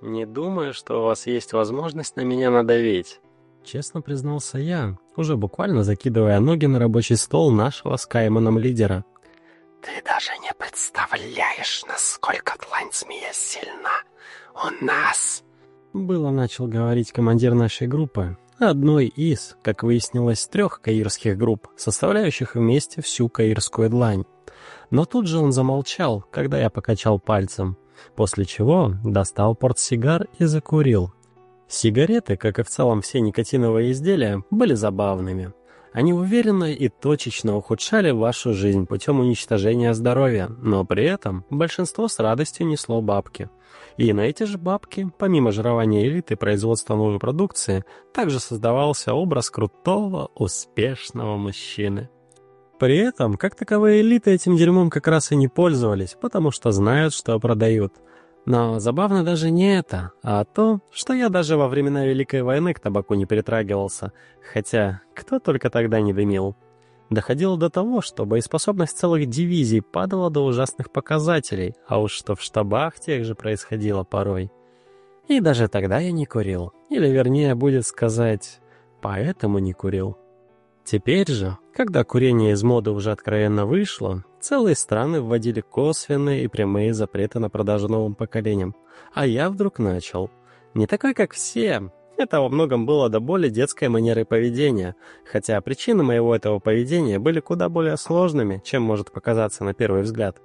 Не думаю, что у вас есть возможность на меня надавить. Честно признался я, уже буквально закидывая ноги на рабочий стол нашего с Кайманом лидера. «Ты даже не представляешь, насколько тлань сильна! У нас!» Было начал говорить командир нашей группы, одной из, как выяснилось, трех каирских групп, составляющих вместе всю каирскую длань. Но тут же он замолчал, когда я покачал пальцем, после чего достал портсигар и закурил. Сигареты, как и в целом все никотиновые изделия, были забавными. Они уверенно и точечно ухудшали вашу жизнь путем уничтожения здоровья, но при этом большинство с радостью несло бабки. И на эти же бабки, помимо жирования элиты и производства новой продукции, также создавался образ крутого, успешного мужчины. При этом, как таковые элиты этим дерьмом как раз и не пользовались, потому что знают, что продают. Но забавно даже не это, а то, что я даже во времена Великой войны к табаку не притрагивался, хотя кто только тогда не дымил. Доходило до того, что боеспособность целых дивизий падала до ужасных показателей, а уж что в штабах тех же происходило порой. И даже тогда я не курил, или вернее будет сказать, поэтому не курил. Теперь же, когда курение из моды уже откровенно вышло, целые страны вводили косвенные и прямые запреты на продажу новым поколениям. А я вдруг начал. Не такой, как все. Это во многом было до более детской манерой поведения, хотя причины моего этого поведения были куда более сложными, чем может показаться на первый взгляд.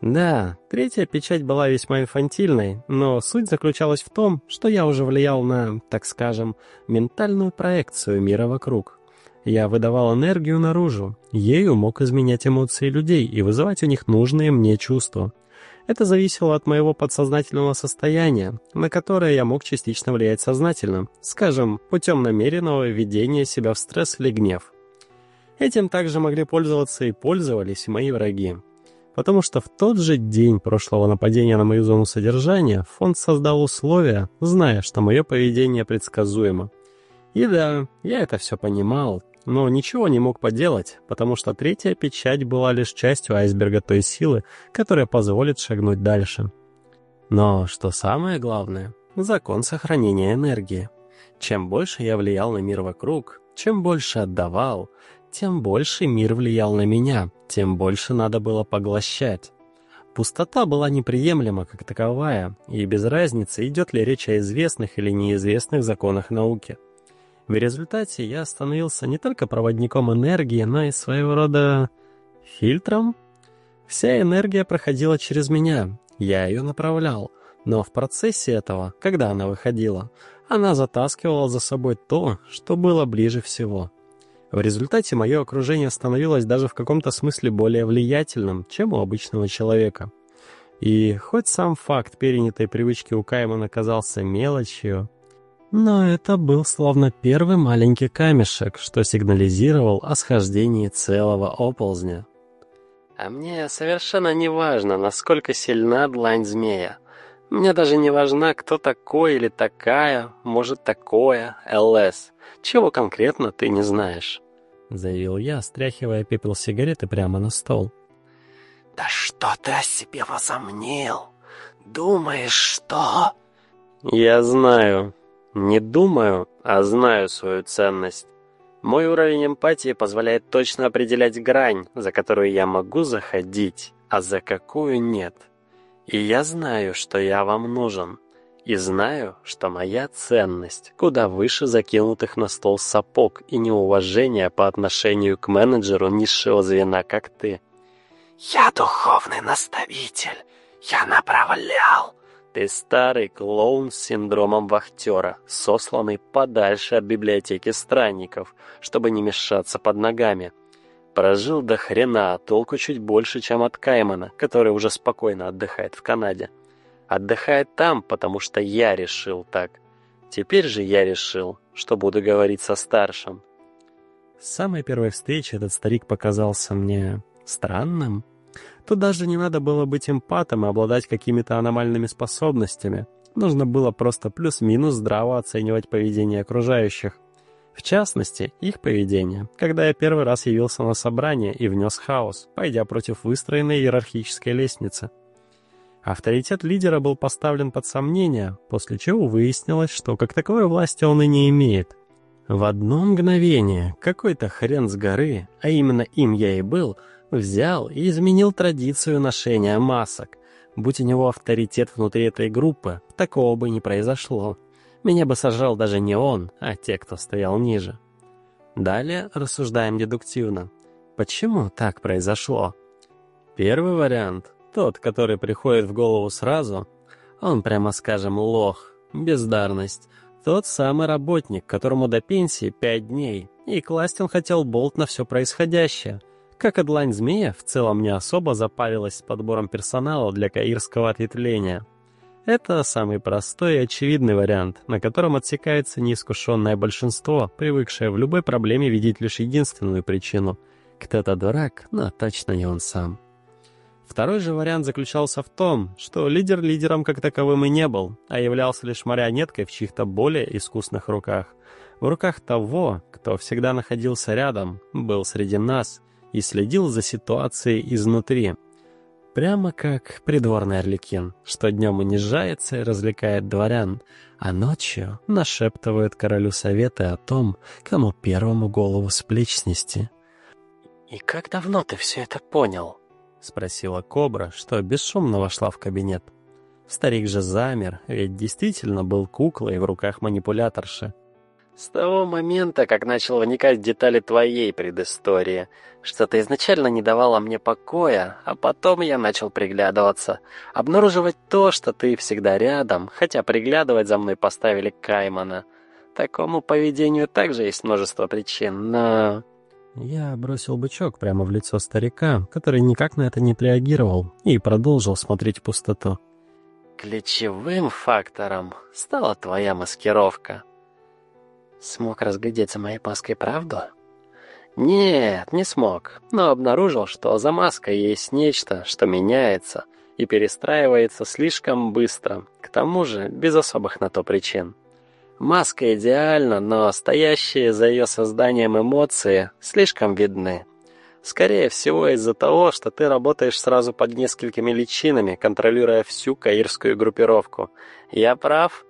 Да, третья печать была весьма инфантильной, но суть заключалась в том, что я уже влиял на, так скажем, ментальную проекцию мира вокруг. Я выдавал энергию наружу, ею мог изменять эмоции людей и вызывать у них нужные мне чувства. Это зависело от моего подсознательного состояния, на которое я мог частично влиять сознательно, скажем, путем намеренного введения себя в стресс или гнев. Этим также могли пользоваться и пользовались мои враги. Потому что в тот же день прошлого нападения на мою зону содержания фонд создал условия, зная, что мое поведение предсказуемо. И да, я это все понимал, но ничего не мог поделать, потому что третья печать была лишь частью айсберга той силы, которая позволит шагнуть дальше. Но, что самое главное, закон сохранения энергии. Чем больше я влиял на мир вокруг, чем больше отдавал, тем больше мир влиял на меня, тем больше надо было поглощать. Пустота была неприемлема как таковая, и без разницы, идет ли речь о известных или неизвестных законах науки. В результате я становился не только проводником энергии, но и своего рода фильтром. Вся энергия проходила через меня, я ее направлял, но в процессе этого, когда она выходила, она затаскивала за собой то, что было ближе всего. В результате мое окружение становилось даже в каком-то смысле более влиятельным, чем у обычного человека. И хоть сам факт перенятой привычки у Каймана казался мелочью, но это был словно первый маленький камешек, что сигнализировал о схождении целого оползня. А мне совершенно не важно, насколько сильна длань змея. Мне даже не важно, кто такой или такая, может такое, ЛС. Чего конкретно ты не знаешь? Заявил я, стряхивая пепел сигареты прямо на стол. Да что ты о себе возомнил? Думаешь, что... Я знаю, не думаю, а знаю свою ценность. Мой уровень эмпатии позволяет точно определять грань, за которую я могу заходить, а за какую нет. И я знаю, что я вам нужен. И знаю, что моя ценность куда выше закинутых на стол сапог и неуважения по отношению к менеджеру низшего звена, как ты. «Я духовный наставитель. Я направлял. Ты старый клоун с синдромом вахтера, сосланный подальше от библиотеки странников, чтобы не мешаться под ногами. Прожил до хрена, толку чуть больше, чем от Каймана, который уже спокойно отдыхает в Канаде. Отдыхает там, потому что я решил так. Теперь же я решил, что буду говорить со старшим. С самой первой встречи этот старик показался мне странным, Тут даже не надо было быть эмпатом и обладать какими-то аномальными способностями. Нужно было просто плюс-минус здраво оценивать поведение окружающих. В частности, их поведение, когда я первый раз явился на собрание и внес хаос, пойдя против выстроенной иерархической лестницы. Авторитет лидера был поставлен под сомнение, после чего выяснилось, что как таковой власти он и не имеет. В одно мгновение какой-то хрен с горы, а именно им я и был, взял и изменил традицию ношения масок. Будь у него авторитет внутри этой группы, такого бы не произошло. Меня бы сажал даже не он, а те, кто стоял ниже. Далее рассуждаем дедуктивно. Почему так произошло? Первый вариант, тот, который приходит в голову сразу, он, прямо скажем, лох, бездарность, тот самый работник, которому до пенсии пять дней, и класть он хотел болт на все происходящее. Как и длань змея, в целом не особо запарилась с подбором персонала для каирского ответвления. Это самый простой и очевидный вариант, на котором отсекается неискушенное большинство, привыкшее в любой проблеме видеть лишь единственную причину. Кто-то дурак, но точно не он сам. Второй же вариант заключался в том, что лидер лидером как таковым и не был, а являлся лишь марионеткой в чьих-то более искусных руках. В руках того, кто всегда находился рядом, был среди нас и следил за ситуацией изнутри, Прямо как придворный орликин, что днем унижается и развлекает дворян, а ночью нашептывает королю советы о том, кому первому голову с плеч снести. «И как давно ты все это понял?» — спросила Кобра, что бесшумно вошла в кабинет. Старик же замер, ведь действительно был куклой в руках манипуляторши. С того момента, как начал вникать в детали твоей предыстории, что ты изначально не давала мне покоя, а потом я начал приглядываться, обнаруживать то, что ты всегда рядом, хотя приглядывать за мной поставили Каймана. Такому поведению также есть множество причин, но... Я бросил бычок прямо в лицо старика, который никак на это не реагировал, и продолжил смотреть в пустоту. Ключевым фактором стала твоя маскировка. Смог разглядеть за моей маской правду? Нет, не смог, но обнаружил, что за маской есть нечто, что меняется и перестраивается слишком быстро, к тому же без особых на то причин. Маска идеальна, но стоящие за ее созданием эмоции слишком видны. Скорее всего из-за того, что ты работаешь сразу под несколькими личинами, контролируя всю каирскую группировку. Я прав?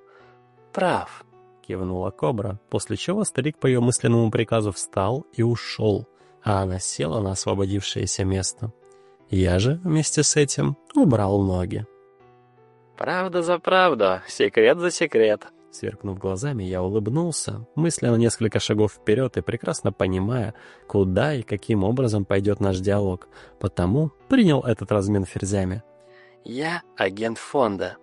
Прав кивнула кобра, после чего старик по ее мысленному приказу встал и ушел, а она села на освободившееся место. Я же вместе с этим убрал ноги. «Правда за правду, секрет за секрет», Сверкнув глазами, я улыбнулся, мысленно несколько шагов вперед и прекрасно понимая, куда и каким образом пойдет наш диалог, потому принял этот размен ферзями. «Я агент фонда.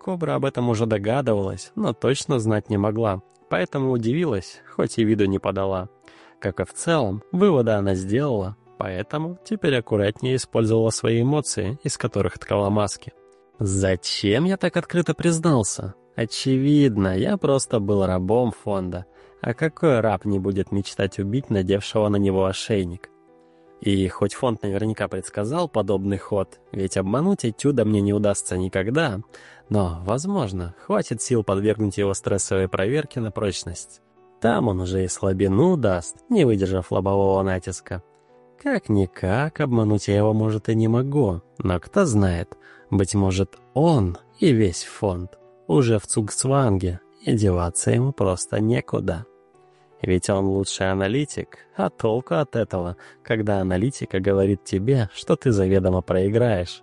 Кобра об этом уже догадывалась, но точно знать не могла, поэтому удивилась, хоть и виду не подала. Как и в целом, выводы она сделала, поэтому теперь аккуратнее использовала свои эмоции, из которых ткала маски. Зачем я так открыто признался? Очевидно, я просто был рабом фонда. А какой раб не будет мечтать убить надевшего на него ошейник? И хоть фонд наверняка предсказал подобный ход, ведь обмануть этюда мне не удастся никогда, но, возможно, хватит сил подвергнуть его стрессовой проверке на прочность. Там он уже и слабину даст, не выдержав лобового натиска. Как-никак, обмануть я его, может, и не могу, но кто знает, быть может, он и весь фонд уже в Цугцванге, и деваться ему просто некуда. Ведь он лучший аналитик, а толку от этого, когда аналитика говорит тебе, что ты заведомо проиграешь.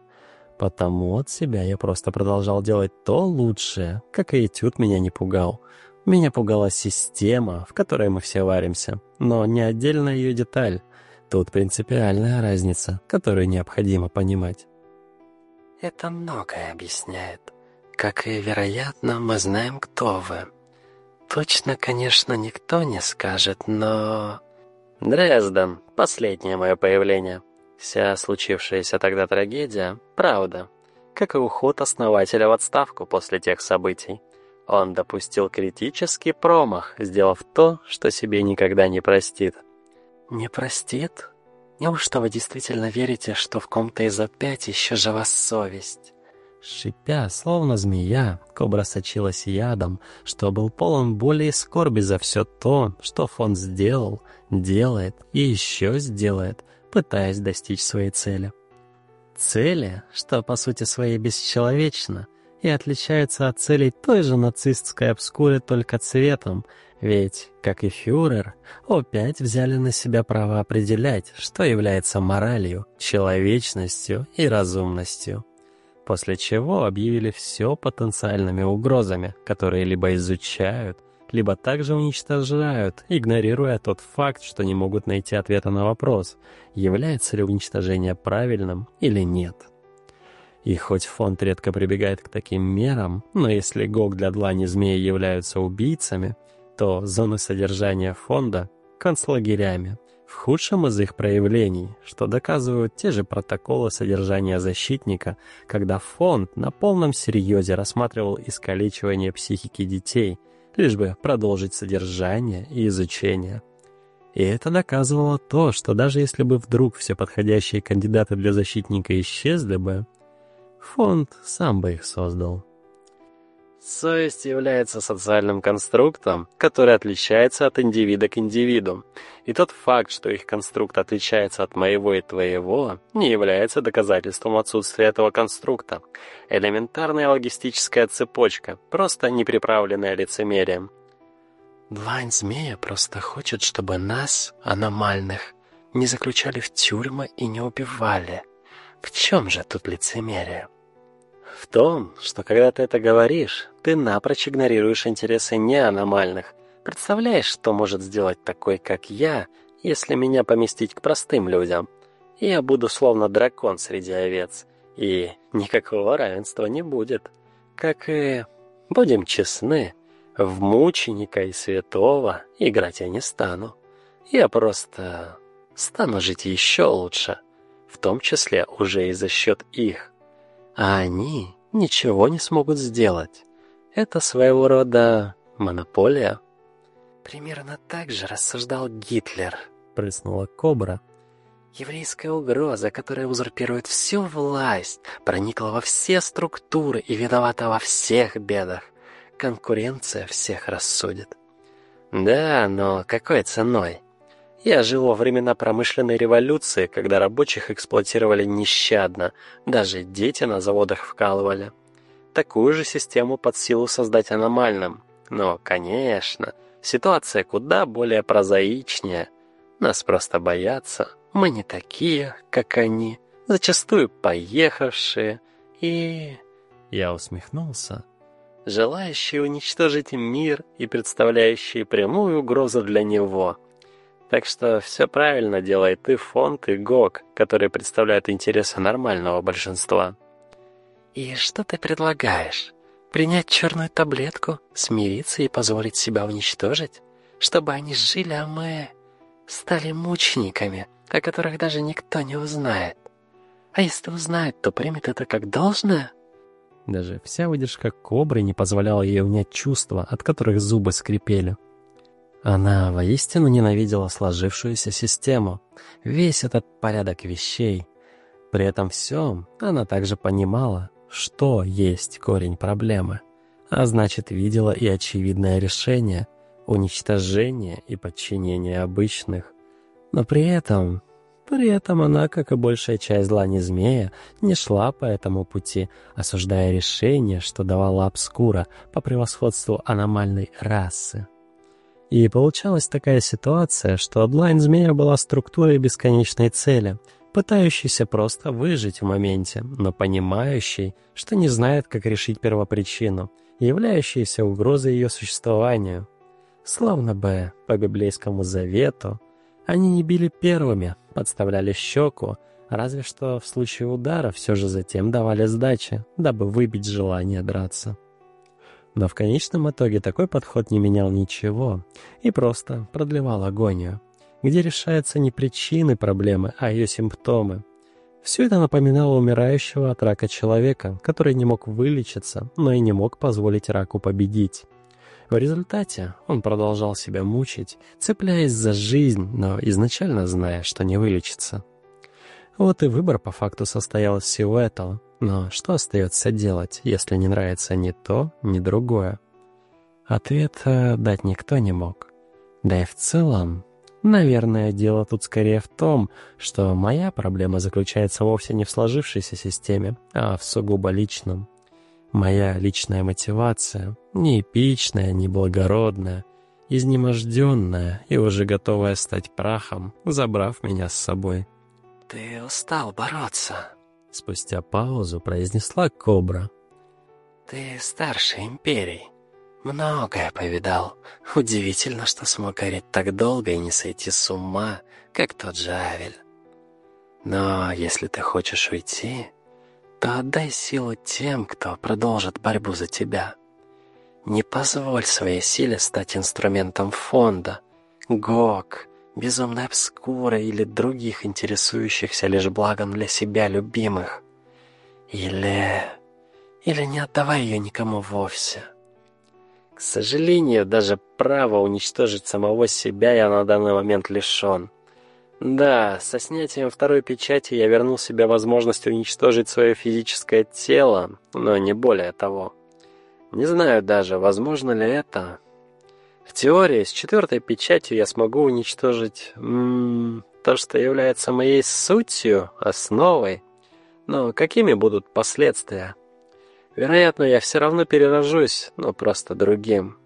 Потому от себя я просто продолжал делать то лучшее, как и этюд меня не пугал. Меня пугала система, в которой мы все варимся, но не отдельная ее деталь. Тут принципиальная разница, которую необходимо понимать. Это многое объясняет. Как и, вероятно, мы знаем, кто вы. Точно, конечно, никто не скажет, но... Дрезден. Последнее мое появление. Вся случившаяся тогда трагедия — правда. Как и уход основателя в отставку после тех событий. Он допустил критический промах, сделав то, что себе никогда не простит. «Не простит? Неужто вы действительно верите, что в ком-то из опять еще жива совесть?» Шипя, словно змея, кобра сочилась ядом, что был полон боли и скорби за все то, что фон сделал, делает и еще сделает, пытаясь достичь своей цели. Цели, что по сути своей бесчеловечно, и отличаются от целей той же нацистской обскуры только цветом, ведь, как и фюрер, опять взяли на себя право определять, что является моралью, человечностью и разумностью. После чего объявили все потенциальными угрозами, которые либо изучают, либо также уничтожают, игнорируя тот факт, что не могут найти ответа на вопрос, является ли уничтожение правильным или нет. И хоть фонд редко прибегает к таким мерам, но если ГОК для длани змеи являются убийцами, то зоны содержания фонда — концлагерями, худшем из их проявлений, что доказывают те же протоколы содержания защитника, когда фонд на полном серьезе рассматривал искалечивание психики детей, лишь бы продолжить содержание и изучение. И это доказывало то, что даже если бы вдруг все подходящие кандидаты для защитника исчезли бы, Фонд сам бы их создал. Совесть является социальным конструктом, который отличается от индивида к индивиду. И тот факт, что их конструкт отличается от моего и твоего, не является доказательством отсутствия этого конструкта. Элементарная логистическая цепочка, просто неприправленная лицемерием. Длань змея просто хочет, чтобы нас, аномальных, не заключали в тюрьмы и не убивали. В чем же тут лицемерие? В том, что когда ты это говоришь, ты напрочь игнорируешь интересы неаномальных. Представляешь, что может сделать такой, как я, если меня поместить к простым людям? Я буду словно дракон среди овец, и никакого равенства не будет. Как и, будем честны, в мученика и святого играть я не стану. Я просто стану жить еще лучше, в том числе уже и за счет их а они ничего не смогут сделать. Это своего рода монополия. Примерно так же рассуждал Гитлер, прыснула Кобра. Еврейская угроза, которая узурпирует всю власть, проникла во все структуры и виновата во всех бедах. Конкуренция всех рассудит. Да, но какой ценой? Я жил во времена промышленной революции, когда рабочих эксплуатировали нещадно, даже дети на заводах вкалывали. Такую же систему под силу создать аномальным. Но, конечно, ситуация куда более прозаичнее. Нас просто боятся. Мы не такие, как они, зачастую поехавшие и... Я усмехнулся. Желающие уничтожить мир и представляющие прямую угрозу для него — так что все правильно делает и фонд, и ГОК, которые представляют интересы нормального большинства. «И что ты предлагаешь? Принять черную таблетку, смириться и позволить себя уничтожить? Чтобы они жили, а мы стали мучениками, о которых даже никто не узнает? А если узнает, то примет это как должное?» Даже вся выдержка кобры не позволяла ей унять чувства, от которых зубы скрипели. Она воистину ненавидела сложившуюся систему, весь этот порядок вещей. При этом всем она также понимала, что есть корень проблемы, а значит видела и очевидное решение — уничтожение и подчинение обычных. Но при этом, при этом она, как и большая часть зла не змея, не шла по этому пути, осуждая решение, что давала обскура по превосходству аномальной расы. И получалась такая ситуация, что Адлайн Змея была структурой бесконечной цели, пытающейся просто выжить в моменте, но понимающей, что не знает, как решить первопричину, являющейся угрозой ее существованию. Словно бы по библейскому завету, они не били первыми, подставляли щеку, разве что в случае удара все же затем давали сдачи, дабы выбить желание драться. Но в конечном итоге такой подход не менял ничего и просто продлевал агонию, где решаются не причины проблемы, а ее симптомы. Все это напоминало умирающего от рака человека, который не мог вылечиться, но и не мог позволить раку победить. В результате он продолжал себя мучить, цепляясь за жизнь, но изначально зная, что не вылечится. Вот и выбор по факту состоял из всего этого. Но что остается делать, если не нравится ни то, ни другое? Ответа дать никто не мог. Да и в целом, Наверное, дело тут скорее в том, что моя проблема заключается вовсе не в сложившейся системе, а в сугубо личном. Моя личная мотивация, не эпичная, не благородная, изнеможденная и уже готовая стать прахом, забрав меня с собой. «Ты устал бороться», — спустя паузу произнесла Кобра. «Ты старше Империи. Многое повидал. Удивительно, что смог гореть так долго и не сойти с ума, как тот же Авель. Но если ты хочешь уйти, то отдай силу тем, кто продолжит борьбу за тебя. Не позволь своей силе стать инструментом фонда, ГОК, безумной обскуры или других интересующихся лишь благом для себя любимых. Или... или не отдавай ее никому вовсе. К сожалению, даже права уничтожить самого себя я на данный момент лишен. Да, со снятием второй печати я вернул себе возможность уничтожить свое физическое тело, но не более того. Не знаю даже, возможно ли это. В теории, с четвертой печатью я смогу уничтожить м то, что является моей сутью, основой. Но какими будут последствия? Вероятно, я все равно перерожусь, но просто другим.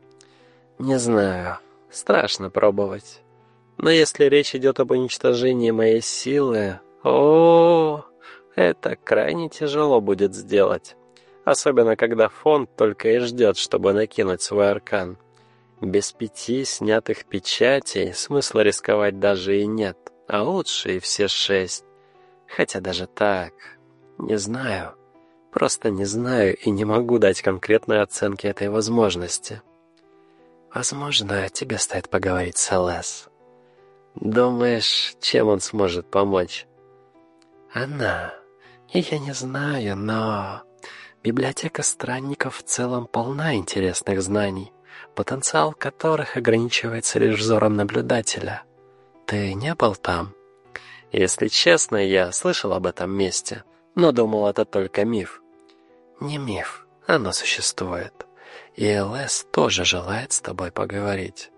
Не знаю. Страшно пробовать. Но если речь идет об уничтожении моей силы... О, это крайне тяжело будет сделать. Особенно, когда фонд только и ждет, чтобы накинуть свой аркан. Без пяти снятых печатей смысла рисковать даже и нет. А лучше и все шесть. Хотя даже так... Не знаю. Просто не знаю и не могу дать конкретной оценки этой возможности. Возможно, тебе стоит поговорить с Элес. Думаешь, чем он сможет помочь? Она. И я не знаю, но... Библиотека странников в целом полна интересных знаний, потенциал которых ограничивается лишь взором наблюдателя. Ты не был там? Если честно, я слышал об этом месте но думал, это только миф. Не миф, оно существует. И ЛС тоже желает с тобой поговорить.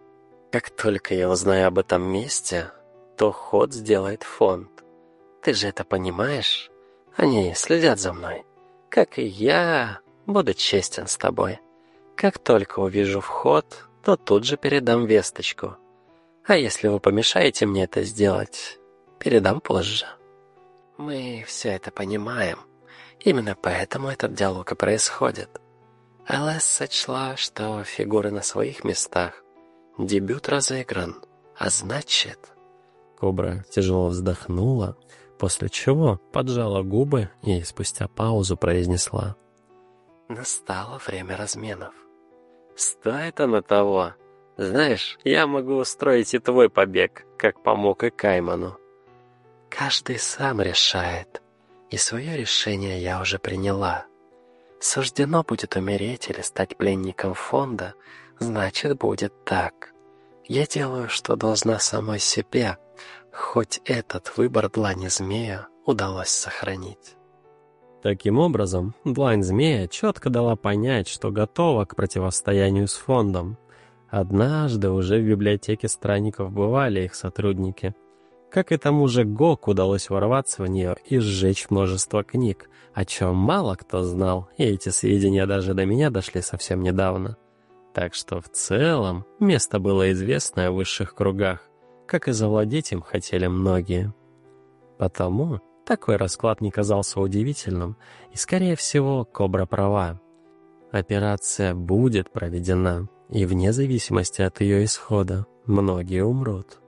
Как только я узнаю об этом месте, то ход сделает фонд. Ты же это понимаешь? Они следят за мной. Как и я, буду честен с тобой. Как только увижу вход, то тут же передам весточку. А если вы помешаете мне это сделать, передам позже. Мы все это понимаем. Именно поэтому этот диалог и происходит. Алэс сочла, что фигуры на своих местах. Дебют разыгран. А значит... Кобра тяжело вздохнула, после чего поджала губы и спустя паузу произнесла. Настало время разменов. Стоит оно того. Знаешь, я могу устроить и твой побег, как помог и Кайману. Каждый сам решает, и свое решение я уже приняла. Суждено будет умереть или стать пленником фонда, значит, будет так. Я делаю, что должна самой себе, хоть этот выбор длани змея удалось сохранить. Таким образом, длань змея четко дала понять, что готова к противостоянию с фондом. Однажды уже в библиотеке странников бывали их сотрудники — как и тому же Гок удалось ворваться в нее и сжечь множество книг, о чем мало кто знал, и эти сведения даже до меня дошли совсем недавно. Так что в целом место было известное в высших кругах, как и завладеть им хотели многие. Потому такой расклад не казался удивительным, и, скорее всего, Кобра права. Операция будет проведена, и вне зависимости от ее исхода многие умрут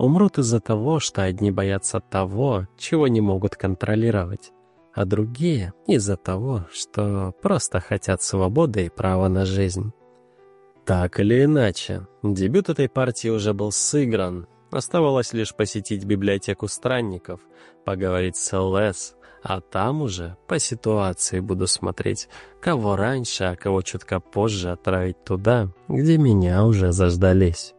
умрут из-за того, что одни боятся того, чего не могут контролировать, а другие — из-за того, что просто хотят свободы и права на жизнь. Так или иначе, дебют этой партии уже был сыгран. Оставалось лишь посетить библиотеку странников, поговорить с ЛС, а там уже по ситуации буду смотреть, кого раньше, а кого чутка позже отправить туда, где меня уже заждались.